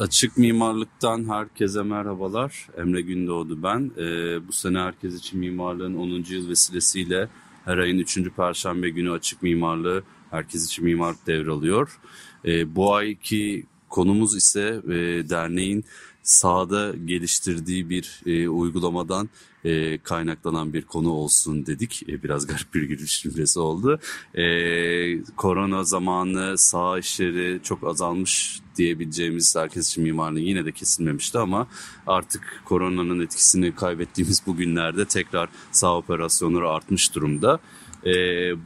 Açık mimarlıktan herkese merhabalar. Emre Gündoğdu ben. Ee, bu sene herkes için mimarlığın 10. yıl vesilesiyle her ayın 3. Perşembe günü açık mimarlığı herkes için mimarlık devralıyor. Ee, bu ayki konumuz ise e, derneğin sahada geliştirdiği bir e, uygulamadan e, kaynaklanan bir konu olsun dedik. E, biraz garip bir giriş cümlesi oldu. E, korona zamanı sağ işleri çok azalmış diyebileceğimiz herkes için mimarlığı yine de kesilmemişti ama artık koronanın etkisini kaybettiğimiz bu günlerde tekrar sağ operasyonları artmış durumda. E,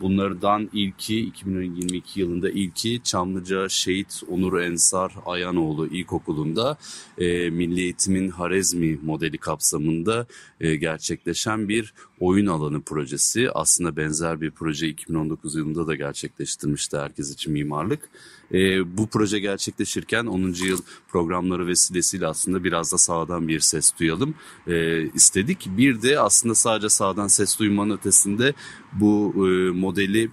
bunlardan ilki 2022 yılında ilki Çamlıca Şehit Onur Ensar Ayanoğlu İlkokulu'nda e, Milli Eğitim'in Harezmi modeli kapsamında e, gerçekleşen bir oyun alanı projesi. Aslında benzer bir proje 2019 yılında da gerçekleştirmişti herkes için mimarlık. E, bu proje gerçekleşirken 10. yıl programları vesilesiyle aslında biraz da sağdan bir ses duyalım e, istedik. Bir de aslında sadece sağdan ses duymanın ötesinde bu e, modeli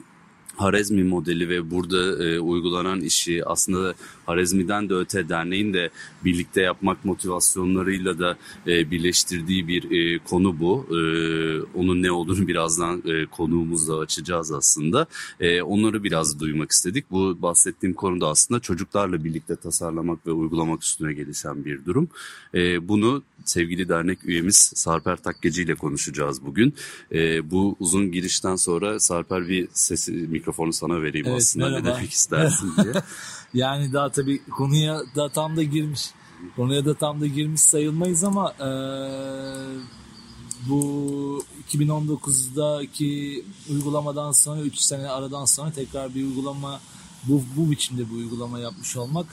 Harezmi modeli ve burada e, uygulanan işi aslında Harezmi'den de öte derneğin de birlikte yapmak motivasyonlarıyla da e, birleştirdiği bir e, konu bu. E, onun ne olduğunu birazdan e, konuğumuzla açacağız aslında. E, onları biraz duymak istedik. Bu bahsettiğim konuda aslında çocuklarla birlikte tasarlamak ve uygulamak üstüne gelişen bir durum. E, bunu sevgili dernek üyemiz Sarper Takkeci ile konuşacağız bugün. E, bu uzun girişten sonra Sarper bir sesi mikrofonu sana vereyim Evet, aslında merhaba. ne demek istersin diye. Yani daha tabii konuya da tam da girmiş. Konuya da tam da girmiş sayılmayız ama eee, bu 2019'daki uygulamadan sonra 3 sene aradan sonra tekrar bir uygulama bu, bu biçimde bir uygulama yapmış olmak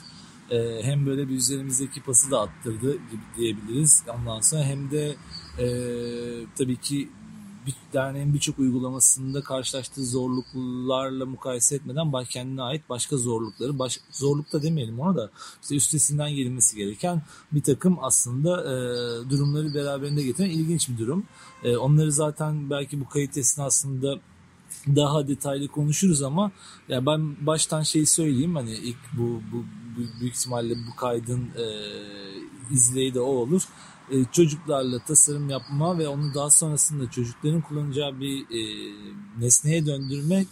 eee, hem böyle bir üzerimizdeki pası da attırdı gibi diyebiliriz. Ondan sonra hem de eee, tabii ki bir derneğin birçok uygulamasında karşılaştığı zorluklarla mukayese etmeden kendine ait başka zorlukları, baş, zorluk da demeyelim ona da işte üstesinden gelinmesi gereken bir takım aslında e, durumları beraberinde getiren ilginç bir durum. E, onları zaten belki bu kayıt esnasında daha detaylı konuşuruz ama ya ben baştan şey söyleyeyim hani ilk bu, bu, bu büyük ihtimalle bu kaydın e, izleyi de o olur. E, çocuklarla tasarım yapma ve onu daha sonrasında çocukların kullanacağı bir e, nesneye döndürmek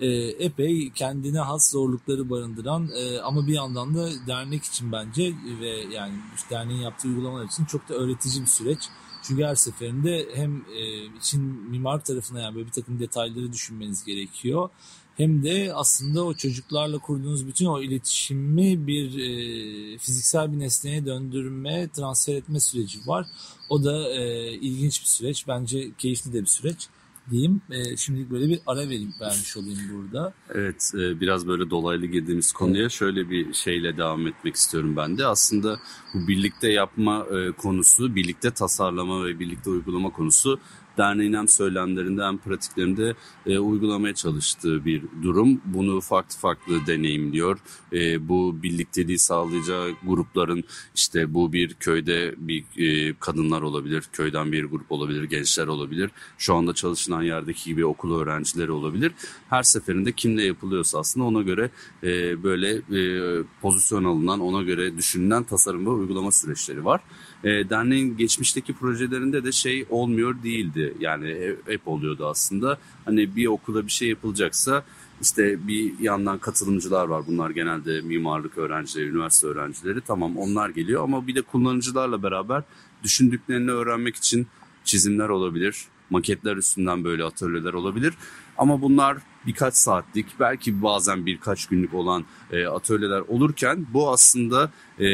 e, epey kendine has zorlukları barındıran e, ama bir yandan da dernek için bence ve yani derneğin yaptığı uygulamalar için çok da öğretici bir süreç. Çünkü her seferinde hem e, için mimar tarafına yani böyle bir takım detayları düşünmeniz gerekiyor. Hem de aslında o çocuklarla kurduğunuz bütün o iletişimi bir e, fiziksel bir nesneye döndürme, transfer etme süreci var. O da e, ilginç bir süreç. Bence keyifli de bir süreç diyeyim. E, şimdilik böyle bir ara vereyim, vermiş olayım burada. Evet e, biraz böyle dolaylı girdiğimiz konuya şöyle bir şeyle devam etmek istiyorum ben de. Aslında bu birlikte yapma e, konusu, birlikte tasarlama ve birlikte uygulama konusu derneğin hem söylemlerinde hem pratiklerinde e, uygulamaya çalıştığı bir durum. Bunu farklı farklı deneyimliyor. E, bu birlikteliği sağlayacağı grupların işte bu bir köyde bir e, kadınlar olabilir, köyden bir grup olabilir, gençler olabilir. Şu anda çalışılan yerdeki gibi okul öğrencileri olabilir. Her seferinde kimle yapılıyorsa aslında ona göre e, böyle e, pozisyon alınan, ona göre düşünülen tasarım ve uygulama süreçleri var. E, derneğin geçmişteki projelerinde de şey olmuyor değildi. Yani hep- oluyordu aslında. Hani bir okulda bir şey yapılacaksa işte bir yandan katılımcılar var. Bunlar genelde mimarlık öğrencileri, üniversite öğrencileri. Tamam onlar geliyor ama bir de kullanıcılarla beraber düşündüklerini öğrenmek için çizimler olabilir. Maketler üstünden böyle atölyeler olabilir. Ama bunlar birkaç saatlik belki bazen birkaç günlük olan e, atölyeler olurken bu aslında e,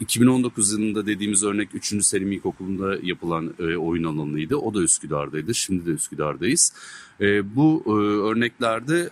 2019 yılında dediğimiz örnek 3. Selim İlkokulu'nda yapılan e, oyun alanıydı. O da Üsküdar'daydı. Şimdi de Üsküdar'dayız. E, bu e, örneklerde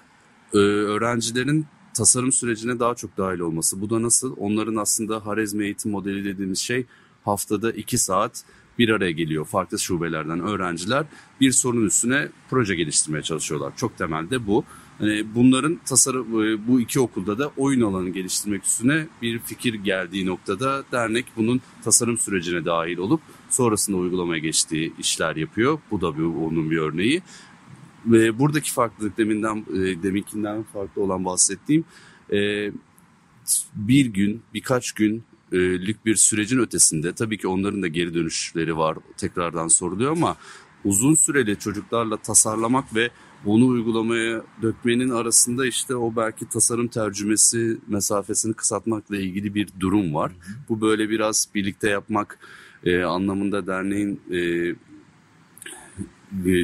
e, öğrencilerin tasarım sürecine daha çok dahil olması. Bu da nasıl? Onların aslında Harezmi eğitim modeli dediğimiz şey haftada iki saat bir araya geliyor farklı şubelerden öğrenciler bir sorun üstüne proje geliştirmeye çalışıyorlar. Çok temelde bu. Hani bunların tasarım e, bu iki okulda da oyun alanı geliştirmek üstüne bir fikir geldiği noktada dernek bunun tasarım sürecine dahil olup sonrasında uygulamaya geçtiği işler yapıyor. Bu da bir, onun bir örneği. Ve buradaki farklılık deminden e, deminkinden farklı olan bahsettiğim e, bir gün, birkaç gün lük bir sürecin ötesinde tabii ki onların da geri dönüşleri var tekrardan soruluyor ama uzun süreli çocuklarla tasarlamak ve onu uygulamaya dökmenin arasında işte o belki tasarım tercümesi mesafesini kısaltmakla ilgili bir durum var. Bu böyle biraz birlikte yapmak e, anlamında derneğin e,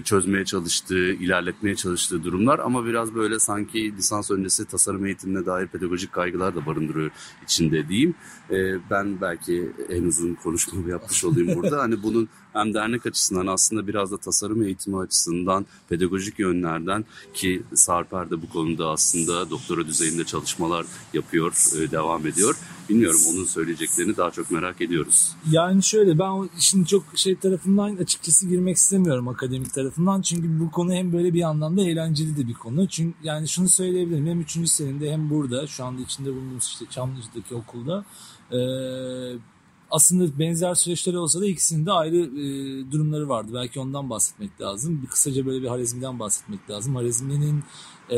çözmeye çalıştığı, ilerletmeye çalıştığı durumlar ama biraz böyle sanki lisans öncesi tasarım eğitimine dair pedagojik kaygılar da barındırıyor içinde diyeyim. E, ben belki en uzun konuşmamı yapmış olayım burada. hani bunun hem dernek açısından aslında biraz da tasarım eğitimi açısından pedagojik yönlerden ki Sarper de bu konuda aslında doktora düzeyinde çalışmalar yapıyor, e, devam ediyor. Bilmiyorum onun söyleyeceklerini daha çok merak ediyoruz. Yani şöyle ben şimdi çok şey tarafından açıkçası girmek istemiyorum akademik tarafından. Çünkü bu konu hem böyle bir anlamda eğlenceli de bir konu. Çünkü yani şunu söyleyebilirim hem 3. seninde hem burada şu anda içinde bulunduğumuz işte Çamlıca'daki okulda e, aslında benzer süreçleri olsa da ikisinin de ayrı e, durumları vardı. Belki ondan bahsetmek lazım. Bir kısaca böyle bir Harezmi'den bahsetmek lazım. Harezmi'nin e,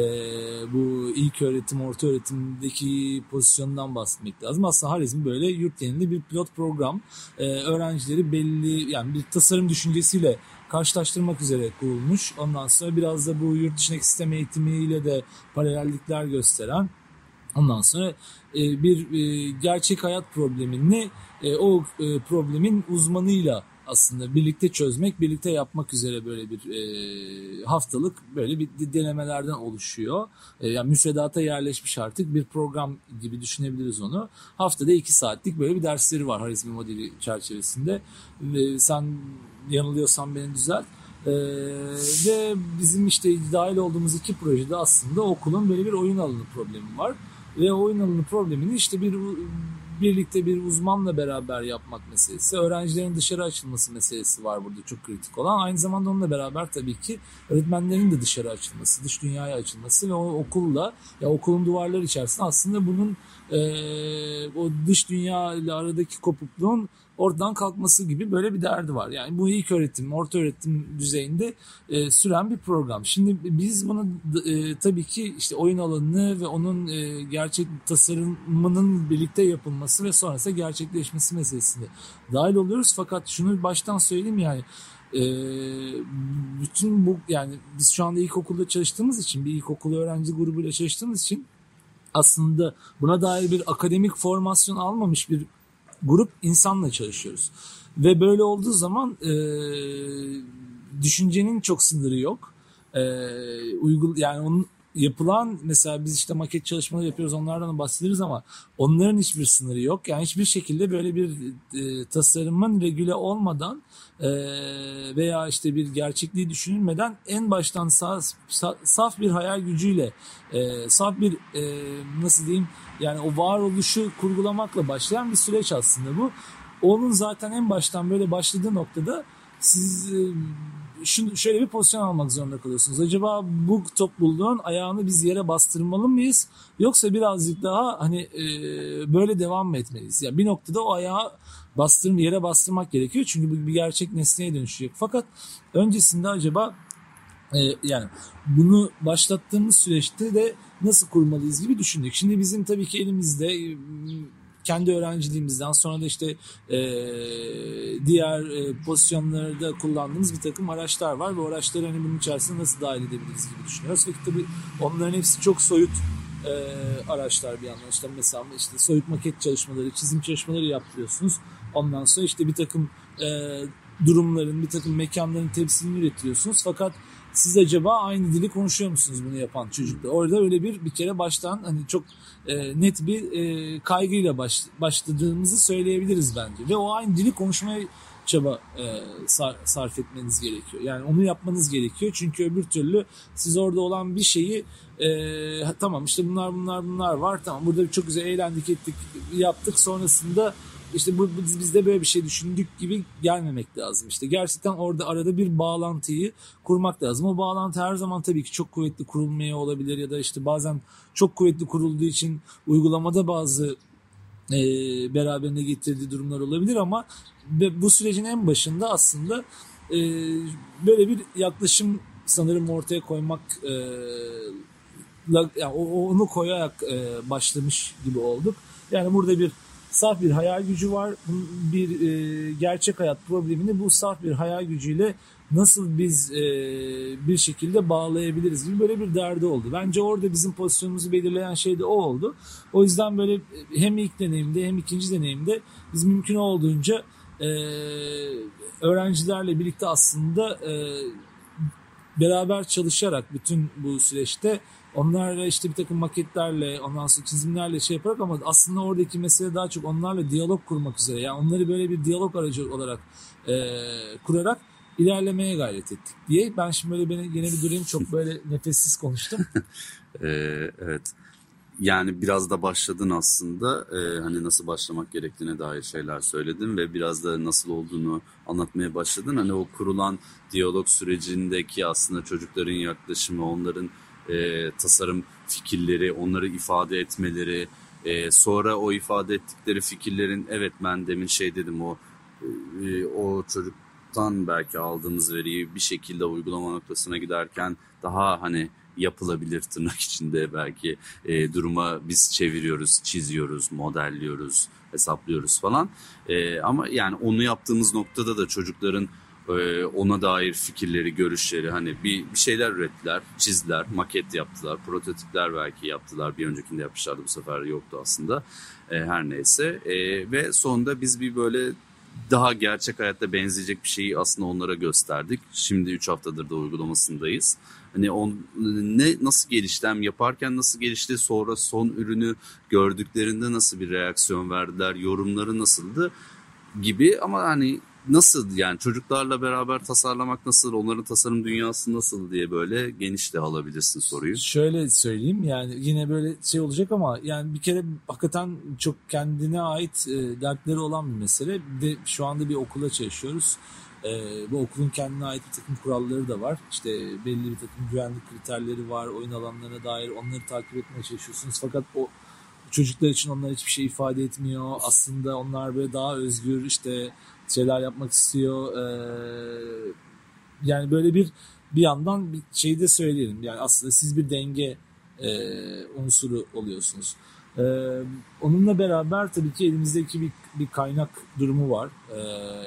bu ilk öğretim, orta öğretimdeki pozisyonundan bahsetmek lazım. Aslında Harezmi böyle yurt genelinde bir pilot program. E, öğrencileri belli yani bir tasarım düşüncesiyle karşılaştırmak üzere kurulmuş. Ondan sonra biraz da bu yurt dışındaki sistem eğitimiyle de paralellikler gösteren Ondan sonra e, bir e, gerçek hayat problemini e, o e, problemin uzmanıyla aslında birlikte çözmek, birlikte yapmak üzere böyle bir e, haftalık böyle bir denemelerden oluşuyor. E, yani müfredata yerleşmiş artık bir program gibi düşünebiliriz onu. Haftada iki saatlik böyle bir dersleri var Harizmi modeli çerçevesinde. Ve sen yanılıyorsan beni düzelt. Ee, ve bizim işte dahil olduğumuz iki projede aslında okulun böyle bir oyun alanı problemi var. Ve oyun alanı problemini işte bir birlikte bir uzmanla beraber yapmak meselesi, öğrencilerin dışarı açılması meselesi var burada çok kritik olan. Aynı zamanda onunla beraber tabii ki öğretmenlerin de dışarı açılması, dış dünyaya açılması ve o okulla ya okulun duvarları içerisinde aslında bunun e, o dış dünya ile aradaki kopukluğun ortadan kalkması gibi böyle bir derdi var. Yani bu ilk öğretim, orta öğretim düzeyinde e, süren bir program. Şimdi biz bunu e, tabii ki işte oyun alanını ve onun e, gerçek tasarımının birlikte yapılması ve sonrasında gerçekleşmesi meselesinde dahil oluyoruz. Fakat şunu baştan söyleyeyim yani e, bütün bu yani biz şu anda ilkokulda çalıştığımız için bir ilkokul öğrenci grubuyla çalıştığımız için aslında buna dair bir akademik formasyon almamış bir grup insanla çalışıyoruz. Ve böyle olduğu zaman e, düşüncenin çok sınırı yok. E, uygul yani onun yapılan mesela biz işte maket çalışmaları yapıyoruz onlardan bahsederiz ama onların hiçbir sınırı yok. Yani hiçbir şekilde böyle bir e, tasarımın regüle olmadan e, veya işte bir gerçekliği düşünülmeden en baştan saf, saf bir hayal gücüyle e, saf bir e, nasıl diyeyim yani o varoluşu kurgulamakla başlayan bir süreç aslında bu. Onun zaten en baştan böyle başladığı noktada siz e, şunu, şöyle bir pozisyon almak zorunda kalıyorsunuz. Acaba bu topluluğun ayağını biz yere bastırmalı mıyız? Yoksa birazcık daha hani e, böyle devam mı etmeliyiz? Yani bir noktada o ayağı bastırım yere bastırmak gerekiyor. Çünkü bu bir gerçek nesneye dönüşecek. Fakat öncesinde acaba e, yani bunu başlattığımız süreçte de nasıl kurmalıyız gibi düşündük. Şimdi bizim tabii ki elimizde e, kendi öğrenciliğimizden sonra da işte e, diğer e, pozisyonlarda kullandığımız bir takım araçlar var ve araçları hani bunun içerisine nasıl dahil edebiliriz gibi düşünüyoruz. Ve tabii onların hepsi çok soyut e, araçlar bir yandan. İşte mesela işte soyut maket çalışmaları, çizim çalışmaları yaptırıyorsunuz. Ondan sonra işte bir takım e, durumların, bir takım mekanların temsilini üretiyorsunuz. Fakat siz acaba aynı dili konuşuyor musunuz bunu yapan çocukla? Orada öyle bir bir kere baştan hani çok e, net bir e, kaygıyla baş, başladığımızı söyleyebiliriz bence. Ve o aynı dili konuşmaya çaba e, sar, sarf etmeniz gerekiyor. Yani onu yapmanız gerekiyor. Çünkü öbür türlü siz orada olan bir şeyi e, tamam işte bunlar bunlar bunlar var. Tamam burada çok güzel eğlendik ettik yaptık. Sonrasında işte bu, biz, biz de böyle bir şey düşündük gibi gelmemek lazım. İşte gerçekten orada arada bir bağlantıyı kurmak lazım. O bağlantı her zaman tabii ki çok kuvvetli kurulmaya olabilir ya da işte bazen çok kuvvetli kurulduğu için uygulamada bazı e, beraberine getirdiği durumlar olabilir ama bu sürecin en başında aslında e, böyle bir yaklaşım sanırım ortaya koymak e, yani onu koyarak e, başlamış gibi olduk. Yani burada bir saf bir hayal gücü var. Bir e, gerçek hayat problemini bu saf bir hayal gücüyle nasıl biz e, bir şekilde bağlayabiliriz gibi böyle bir derdi oldu. Bence orada bizim pozisyonumuzu belirleyen şey de o oldu. O yüzden böyle hem ilk deneyimde hem ikinci deneyimde biz mümkün olduğunca e, öğrencilerle birlikte aslında e, beraber çalışarak bütün bu süreçte onlarla işte bir takım maketlerle ondan sonra çizimlerle şey yaparak ama aslında oradaki mesele daha çok onlarla diyalog kurmak üzere. Yani onları böyle bir diyalog aracı olarak e, kurarak ilerlemeye gayret ettik diye. Ben şimdi böyle beni yine bir durayım çok böyle nefessiz konuştum. ee, evet. Yani biraz da başladın aslında ee, hani nasıl başlamak gerektiğine dair şeyler söyledin ve biraz da nasıl olduğunu anlatmaya başladın. Hani o kurulan diyalog sürecindeki aslında çocukların yaklaşımı, onların e, tasarım fikirleri, onları ifade etmeleri, e, sonra o ifade ettikleri fikirlerin evet ben demin şey dedim o e, o çocuktan belki aldığımız veriyi bir şekilde uygulama noktasına giderken daha hani yapılabilir tırnak içinde belki e, duruma biz çeviriyoruz, çiziyoruz, modelliyoruz, hesaplıyoruz falan. E, ama yani onu yaptığımız noktada da çocukların ee, ona dair fikirleri, görüşleri hani bir, bir şeyler ürettiler, çizdiler, maket yaptılar, prototipler belki yaptılar. Bir öncekinde yapmışlardı bu sefer yoktu aslında. E, her neyse e, ve sonunda biz bir böyle daha gerçek hayatta benzeyecek bir şeyi aslında onlara gösterdik. Şimdi 3 haftadır da uygulamasındayız. Hani on, ne nasıl gelişti yaparken nasıl gelişti sonra son ürünü gördüklerinde nasıl bir reaksiyon verdiler yorumları nasıldı gibi ama hani nasıl yani çocuklarla beraber tasarlamak nasıl, onların tasarım dünyası nasıl diye böyle geniş de alabilirsin soruyu. Şöyle söyleyeyim yani yine böyle şey olacak ama yani bir kere hakikaten çok kendine ait e, dertleri olan bir mesele. Bir de şu anda bir okula çalışıyoruz. E, bu okulun kendine ait bir takım kuralları da var. İşte belli bir takım güvenlik kriterleri var. Oyun alanlarına dair onları takip etmeye çalışıyorsunuz. Fakat o çocuklar için onlar hiçbir şey ifade etmiyor. Aslında onlar böyle daha özgür işte şeyler yapmak istiyor. Ee, yani böyle bir bir yandan bir şeyi de söyleyelim. Yani aslında siz bir denge e, unsuru oluyorsunuz. Ee, onunla beraber tabii ki elimizdeki bir, bir kaynak durumu var. Ee,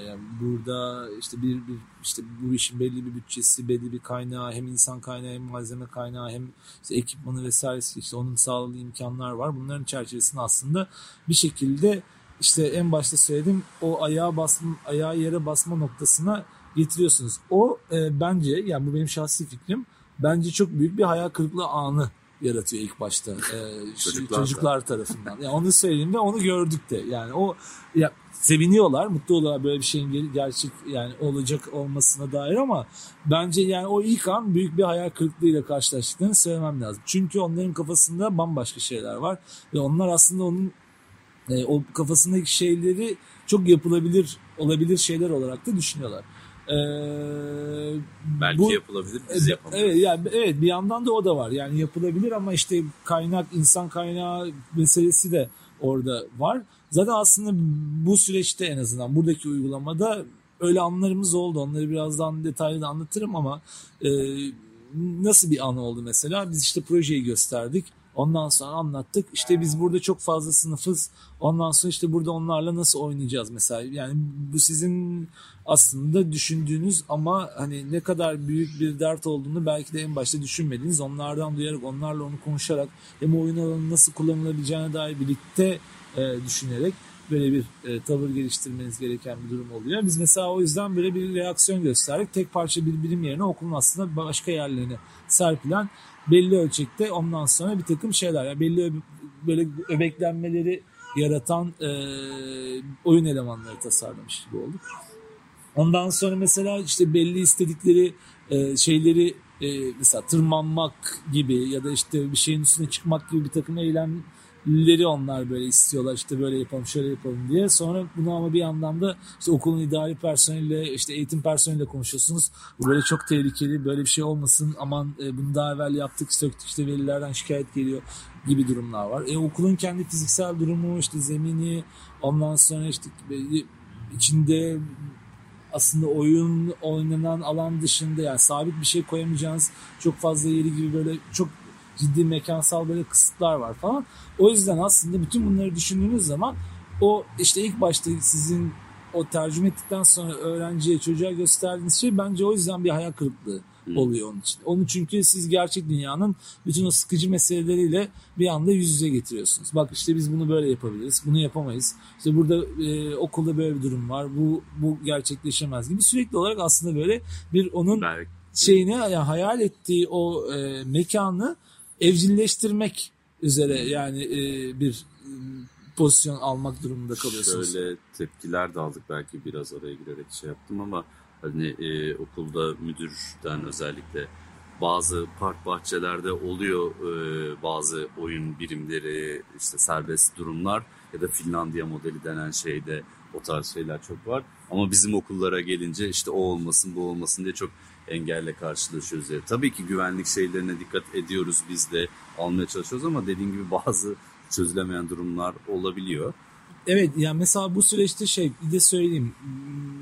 yani burada işte bir, bir işte bu işin belli bir bütçesi, belli bir kaynağı, hem insan kaynağı hem malzeme kaynağı hem işte ekipmanı vesairesi işte onun sağladığı imkanlar var. Bunların çerçevesinde aslında bir şekilde işte en başta söyledim o ayağa basma, ayağa yere basma noktasına getiriyorsunuz. O e, bence yani bu benim şahsi fikrim bence çok büyük bir hayal kırıklığı anı yaratıyor ilk başta e, çocuklar, çocuklar tarafından. Yani onu söyleyeyim ve onu gördük de. Yani o ya seviniyorlar, mutlu oluyorlar böyle bir şeyin gerçek yani olacak olmasına dair ama bence yani o ilk an büyük bir hayal kırıklığıyla karşılaştıklarını söylemem lazım. Çünkü onların kafasında bambaşka şeyler var ve onlar aslında onun e, o kafasındaki şeyleri çok yapılabilir olabilir şeyler olarak da düşünüyorlar. Ee, Belki bu, yapılabilir biz yapamayız. Evet, yani, evet bir yandan da o da var. Yani yapılabilir ama işte kaynak, insan kaynağı meselesi de orada var. Zaten aslında bu süreçte en azından buradaki uygulamada öyle anlarımız oldu. Onları birazdan detaylı da anlatırım ama e, nasıl bir an oldu mesela? Biz işte projeyi gösterdik Ondan sonra anlattık. İşte biz burada çok fazla sınıfız. Ondan sonra işte burada onlarla nasıl oynayacağız mesela. Yani bu sizin aslında düşündüğünüz ama hani ne kadar büyük bir dert olduğunu belki de en başta düşünmediniz. Onlardan duyarak, onlarla onu konuşarak hem oyun alanı nasıl kullanılabileceğine dair birlikte e, düşünerek böyle bir e, tavır geliştirmeniz gereken bir durum oluyor. Biz mesela o yüzden böyle bir reaksiyon gösterdik. Tek parça bir bilim yerine okulun aslında başka yerlerine serpilen belli ölçekte ondan sonra bir takım şeyler yani belli böyle öbeklenmeleri yaratan e, oyun elemanları tasarlamış gibi olduk. Ondan sonra mesela işte belli istedikleri e, şeyleri e, mesela tırmanmak gibi ya da işte bir şeyin üstüne çıkmak gibi bir takım eylemleri onlar böyle istiyorlar işte böyle yapalım şöyle yapalım diye. Sonra bunu ama bir yandan da işte okulun idari personeliyle işte eğitim personeliyle konuşuyorsunuz. Bu böyle çok tehlikeli böyle bir şey olmasın aman e, bunu daha evvel yaptık söktük işte velilerden şikayet geliyor gibi durumlar var. E, okulun kendi fiziksel durumu işte zemini ondan sonra işte içinde aslında oyun oynanan alan dışında yani sabit bir şey koyamayacağınız çok fazla yeri gibi böyle çok ciddi mekansal böyle kısıtlar var falan. O yüzden aslında bütün bunları düşündüğünüz zaman o işte ilk başta sizin o tercüme ettikten sonra öğrenciye çocuğa gösterdiğiniz şey bence o yüzden bir hayal kırıklığı oluyor onun için. Onu çünkü siz gerçek dünyanın bütün o sıkıcı meseleleriyle bir anda yüz yüze getiriyorsunuz. Bak işte biz bunu böyle yapabiliriz, bunu yapamayız. İşte burada e, okulda böyle bir durum var, bu bu gerçekleşemez gibi sürekli olarak aslında böyle bir onun Belki. şeyini yani hayal ettiği o e, mekanı evcilleştirmek üzere yani e, bir e, pozisyon almak durumunda kalıyorsunuz. Şöyle tepkiler de aldık belki biraz oraya girerek şey yaptım ama hani e, okulda müdürden özellikle bazı park bahçelerde oluyor e, bazı oyun birimleri işte serbest durumlar ya da Finlandiya modeli denen şeyde o tarz şeyler çok var. Ama bizim okullara gelince işte o olmasın bu olmasın diye çok engelle karşılaşıyoruz. Yani tabii ki güvenlik şeylerine dikkat ediyoruz biz de almaya çalışıyoruz ama dediğim gibi bazı çözülemeyen durumlar olabiliyor. Evet yani mesela bu süreçte şey bir de söyleyeyim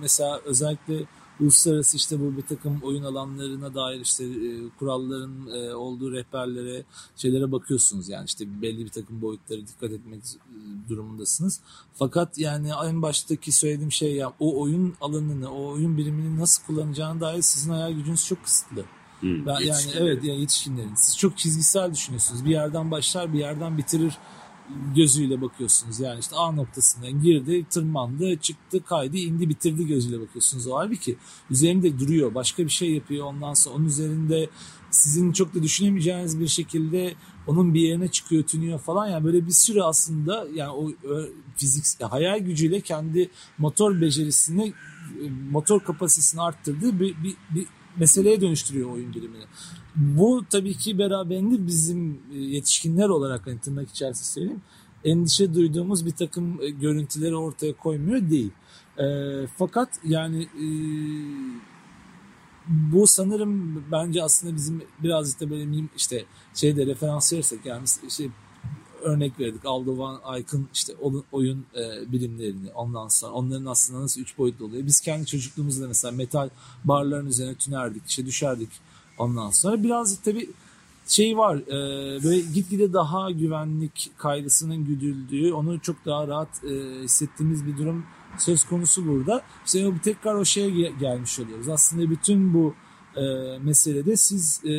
mesela özellikle uluslararası işte bu bir takım oyun alanlarına dair işte e, kuralların e, olduğu rehberlere şeylere bakıyorsunuz yani işte belli bir takım boyutlara dikkat etmek e, durumundasınız. Fakat yani en baştaki söylediğim şey ya o oyun alanını, o oyun birimini nasıl kullanacağına dair sizin hayal gücünüz çok kısıtlı. Hmm, ben, yani evet yani yetişkinlerin. Siz çok çizgisel düşünüyorsunuz. Bir yerden başlar, bir yerden bitirir gözüyle bakıyorsunuz. Yani işte A noktasından girdi, tırmandı, çıktı, kaydı, indi, bitirdi gözüyle bakıyorsunuz. O halbuki üzerinde duruyor, başka bir şey yapıyor. Ondan sonra onun üzerinde sizin çok da düşünemeyeceğiniz bir şekilde onun bir yerine çıkıyor, tünüyor falan. Yani böyle bir sürü aslında yani o fizik hayal gücüyle kendi motor becerisini motor kapasitesini arttırdığı bir, bir, bir meseleye dönüştürüyor oyun bilimini. Bu tabii ki beraberinde bizim e, yetişkinler olarak hani tırnak içerisinde söyleyeyim endişe duyduğumuz bir takım e, görüntüleri ortaya koymuyor değil. E, fakat yani e, bu sanırım bence aslında bizim birazcık da böyle işte şeyde referans verirsek yani işte örnek verdik Aldovan Aykın işte oyun e, bilimlerini ondan sonra onların aslında nasıl üç boyutlu oluyor. Biz kendi çocukluğumuzda mesela metal barların üzerine tünerdik işte düşerdik ondan sonra. Birazcık tabii şey var e, böyle gitgide daha güvenlik kaygısının güdüldüğü onu çok daha rahat e, hissettiğimiz bir durum söz konusu burada. İşte tekrar o şeye gelmiş oluyoruz. Aslında bütün bu e, meselede siz e,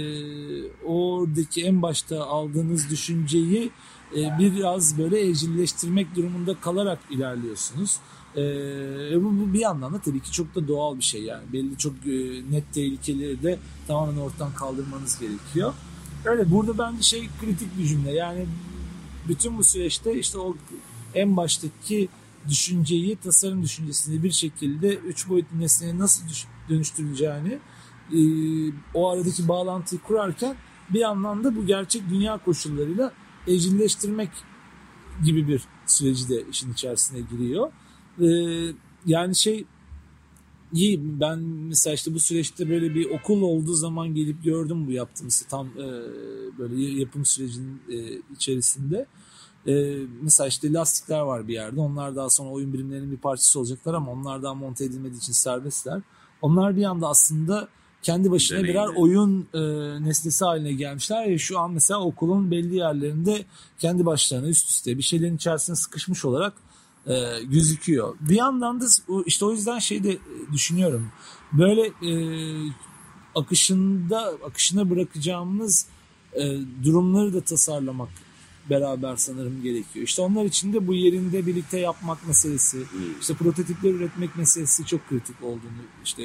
oradaki en başta aldığınız düşünceyi e, biraz böyle evcilleştirmek durumunda kalarak ilerliyorsunuz. E, bu, bu bir yandan da tabii ki çok da doğal bir şey yani belli çok e, net tehlikeleri de tamamen ortadan kaldırmanız gerekiyor. Öyle burada bence şey kritik bir cümle yani bütün bu süreçte işte o en baştaki düşünceyi tasarım düşüncesini bir şekilde üç boyutlu nesneye nasıl dönüştürüleceğini e, o aradaki bağlantıyı kurarken bir yandan da bu gerçek dünya koşullarıyla evcilleştirmek gibi bir süreci de işin içerisine giriyor. Ee, yani şey iyi ben mesela işte bu süreçte böyle bir okul olduğu zaman gelip gördüm bu yaptığımız tam e, böyle yapım sürecinin e, içerisinde. E, mesela işte lastikler var bir yerde. Onlar daha sonra oyun birimlerinin bir parçası olacaklar ama onlar daha monte edilmediği için serbestler. Onlar bir anda aslında kendi başına Deneyimli. birer oyun e, nesnesi haline gelmişler ve şu an mesela okulun belli yerlerinde kendi başlarına üst üste bir şeylerin içerisine sıkışmış olarak e, gözüküyor. Bir yandan da işte o yüzden şey de düşünüyorum. Böyle e, akışında akışına bırakacağımız e, durumları da tasarlamak beraber sanırım gerekiyor. İşte onlar için de bu yerinde birlikte yapmak meselesi, hmm. işte prototipler üretmek meselesi çok kritik olduğunu işte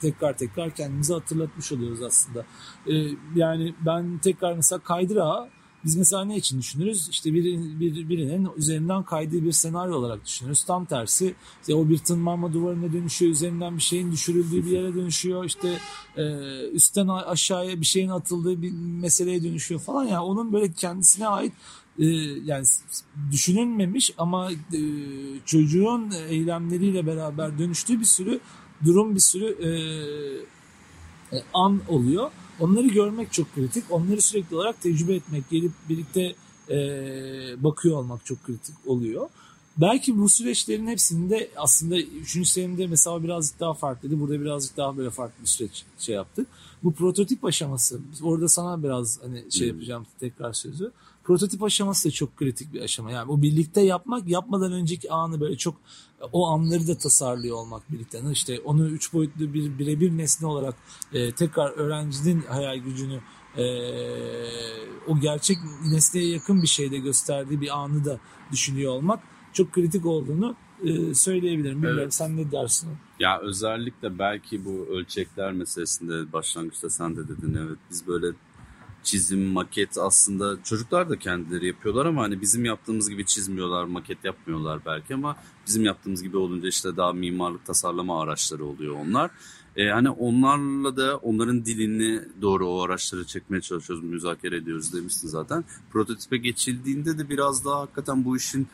tekrar tekrar kendimize hatırlatmış oluyoruz aslında. E, yani ben tekrar mesela kaydırağı Biz mesela ne için düşünürüz? İşte bir, bir, birinin üzerinden kaydığı bir senaryo olarak düşünürüz. Tam tersi işte o bir tırmanma duvarına dönüşüyor. Üzerinden bir şeyin düşürüldüğü bir yere dönüşüyor. İşte e, üstten aşağıya bir şeyin atıldığı bir meseleye dönüşüyor falan. Yani onun böyle kendisine ait e, yani düşünülmemiş ama e, çocuğun eylemleriyle beraber dönüştüğü bir sürü durum bir sürü e, an oluyor. Onları görmek çok kritik. Onları sürekli olarak tecrübe etmek, gelip birlikte e, bakıyor olmak çok kritik oluyor. Belki bu süreçlerin hepsinde aslında 3. senemde mesela birazcık daha farklıydı. Burada birazcık daha böyle farklı bir süreç şey yaptık. Bu prototip aşaması, orada sana biraz hani şey yapacağım tekrar sözü prototip aşaması da çok kritik bir aşama. Yani o birlikte yapmak yapmadan önceki anı böyle çok o anları da tasarlıyor olmak birlikte. İşte onu üç boyutlu bir birebir nesne olarak e, tekrar öğrencinin hayal gücünü e, o gerçek nesneye yakın bir şeyde gösterdiği bir anı da düşünüyor olmak çok kritik olduğunu e, söyleyebilirim. Bilmiyorum evet. sen ne dersin? Ya özellikle belki bu ölçekler meselesinde başlangıçta sen de dedin evet biz böyle çizim, maket aslında çocuklar da kendileri yapıyorlar ama hani bizim yaptığımız gibi çizmiyorlar, maket yapmıyorlar belki ama bizim yaptığımız gibi olunca işte daha mimarlık tasarlama araçları oluyor onlar. Ee, hani onlarla da onların dilini doğru o araçları çekmeye çalışıyoruz, müzakere ediyoruz demiştin zaten. Prototipe geçildiğinde de biraz daha hakikaten bu işin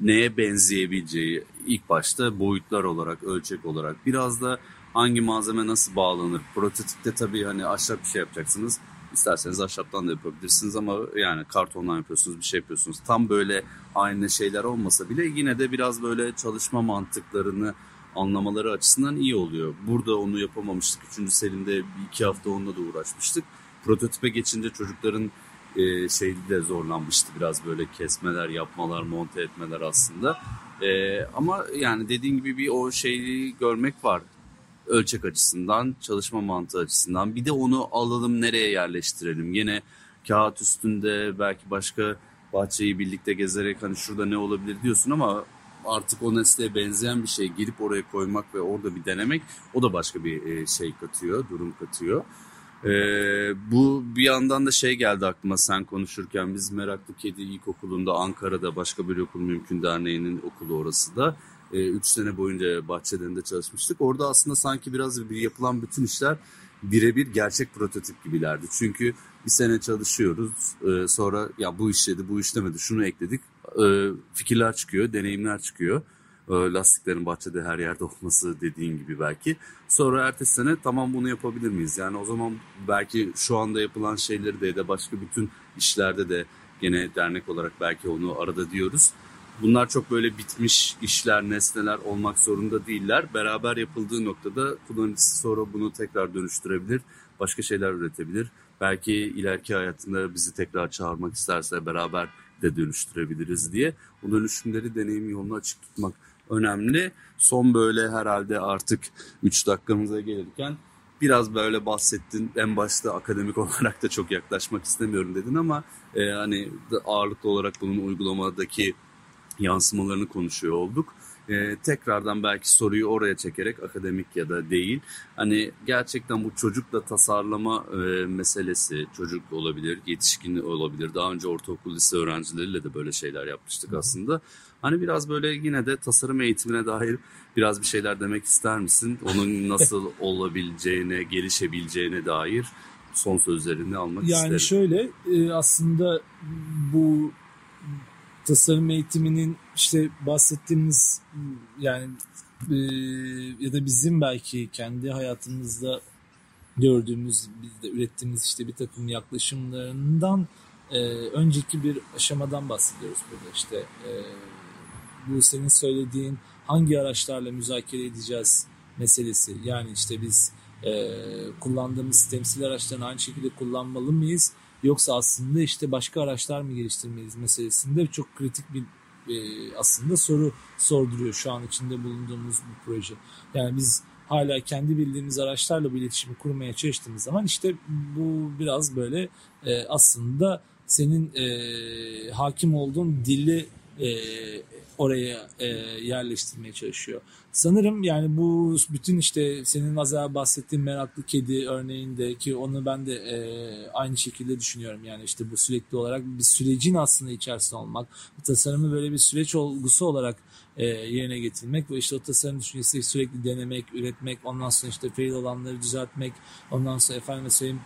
neye benzeyebileceği ilk başta boyutlar olarak, ölçek olarak biraz da hangi malzeme nasıl bağlanır. Prototipte tabii hani ahşap bir şey yapacaksınız İsterseniz ahşaptan da yapabilirsiniz ama yani kartondan yapıyorsunuz bir şey yapıyorsunuz. Tam böyle aynı şeyler olmasa bile yine de biraz böyle çalışma mantıklarını anlamaları açısından iyi oluyor. Burada onu yapamamıştık. Üçüncü Selim'de iki hafta onunla da uğraşmıştık. Prototipe geçince çocukların e, şeydi de zorlanmıştı biraz böyle kesmeler, yapmalar, monte etmeler aslında. E, ama yani dediğin gibi bir o şeyi görmek var ölçek açısından, çalışma mantığı açısından. Bir de onu alalım nereye yerleştirelim. Yine kağıt üstünde belki başka bahçeyi birlikte gezerek hani şurada ne olabilir diyorsun ama artık o nesneye benzeyen bir şey girip oraya koymak ve orada bir denemek o da başka bir e, şey katıyor, durum katıyor. Ee, bu bir yandan da şey geldi aklıma sen konuşurken biz Meraklı Kedi İlkokulu'nda Ankara'da başka bir okul mümkün derneğinin okulu orası da 3 e, sene boyunca bahçelerinde çalışmıştık. Orada aslında sanki biraz bir yapılan bütün işler birebir gerçek prototip gibilerdi. Çünkü bir sene çalışıyoruz e, sonra ya bu işledi bu işlemedi şunu ekledik e, fikirler çıkıyor deneyimler çıkıyor. Lastiklerin bahçede her yerde olması dediğin gibi belki. Sonra ertesi sene tamam bunu yapabilir miyiz? Yani o zaman belki şu anda yapılan şeyleri de da başka bütün işlerde de gene dernek olarak belki onu arada diyoruz Bunlar çok böyle bitmiş işler, nesneler olmak zorunda değiller. Beraber yapıldığı noktada kullanıcısı sonra bunu tekrar dönüştürebilir, başka şeyler üretebilir. Belki ileriki hayatında bizi tekrar çağırmak isterse beraber de dönüştürebiliriz diye. O dönüşümleri deneyim yolunu açık tutmak önemli. Son böyle herhalde artık 3 dakikamıza gelirken biraz böyle bahsettin. En başta akademik olarak da çok yaklaşmak istemiyorum dedin ama e, hani ağırlıklı olarak bunun uygulamadaki yansımalarını konuşuyor olduk. Ee, tekrardan belki soruyu oraya çekerek akademik ya da değil. Hani gerçekten bu çocukla tasarlama e, meselesi çocuk olabilir, yetişkin olabilir. Daha önce ortaokul lise öğrencileriyle de böyle şeyler yapmıştık aslında. Hani biraz böyle yine de tasarım eğitimine dair biraz bir şeyler demek ister misin? Onun nasıl olabileceğine, gelişebileceğine dair son sözlerini almak yani isterim. Yani şöyle e, aslında bu tasarım eğitiminin işte bahsettiğimiz yani e, ya da bizim belki kendi hayatımızda gördüğümüz, biz de ürettiğimiz işte bir takım yaklaşımlarından e, önceki bir aşamadan bahsediyoruz burada. işte e, bu senin söylediğin hangi araçlarla müzakere edeceğiz meselesi. Yani işte biz e, kullandığımız temsil araçlarını aynı şekilde kullanmalı mıyız? Yoksa aslında işte başka araçlar mı geliştirmeliyiz meselesinde çok kritik bir e, aslında soru sorduruyor şu an içinde bulunduğumuz bu proje. Yani biz hala kendi bildiğimiz araçlarla bu iletişimi kurmaya çalıştığımız zaman işte bu biraz böyle e, aslında senin e, hakim olduğun dili e, oraya e, yerleştirmeye çalışıyor. Sanırım yani bu bütün işte senin az evvel bahsettiğin meraklı kedi örneğinde ki onu ben de e, aynı şekilde düşünüyorum. Yani işte bu sürekli olarak bir sürecin aslında içerisinde olmak, tasarımı böyle bir süreç olgusu olarak e, yerine getirmek ve işte o tasarım düşüncesi sürekli denemek, üretmek, ondan sonra işte fail olanları düzeltmek, ondan sonra efendim söyleyeyim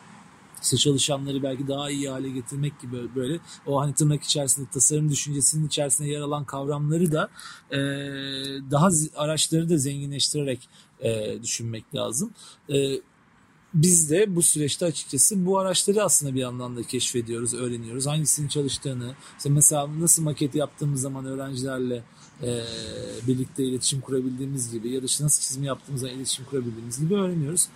işte çalışanları belki daha iyi hale getirmek gibi böyle o hani tırnak içerisinde tasarım düşüncesinin içerisinde yer alan kavramları da e, daha araçları da zenginleştirerek e, düşünmek lazım. E, biz de bu süreçte açıkçası bu araçları aslında bir yandan da keşfediyoruz, öğreniyoruz. Hangisinin çalıştığını, işte mesela nasıl maket yaptığımız zaman öğrencilerle e, birlikte iletişim kurabildiğimiz gibi ya da işte nasıl çizim yaptığımız zaman iletişim kurabildiğimiz gibi öğreniyoruz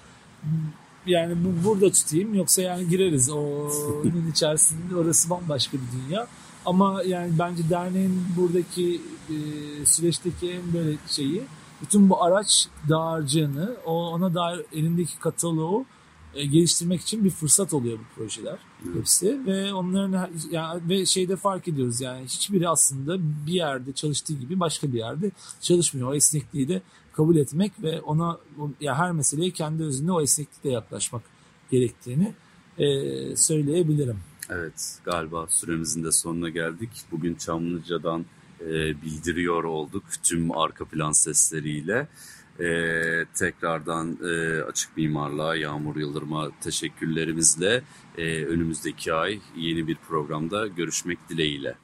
yani bu burada tutayım yoksa yani gireriz onun içerisinde orası bambaşka bir dünya. Ama yani bence derneğin buradaki e, süreçteki en böyle şeyi bütün bu araç dağarcığını o ona dair elindeki kataloğu e, geliştirmek için bir fırsat oluyor bu projeler evet. hepsi ve onların yani ve şeyde fark ediyoruz yani hiçbiri aslında bir yerde çalıştığı gibi başka bir yerde çalışmıyor. O esnekliği de kabul etmek ve ona ya her meseleye kendi özünde o esneklikle yaklaşmak gerektiğini e, söyleyebilirim. Evet galiba süremizin de sonuna geldik. Bugün Çamlıca'dan e, bildiriyor olduk tüm arka plan sesleriyle. E, tekrardan e, Açık Mimarlığa, Yağmur Yıldırım'a teşekkürlerimizle e, önümüzdeki ay yeni bir programda görüşmek dileğiyle.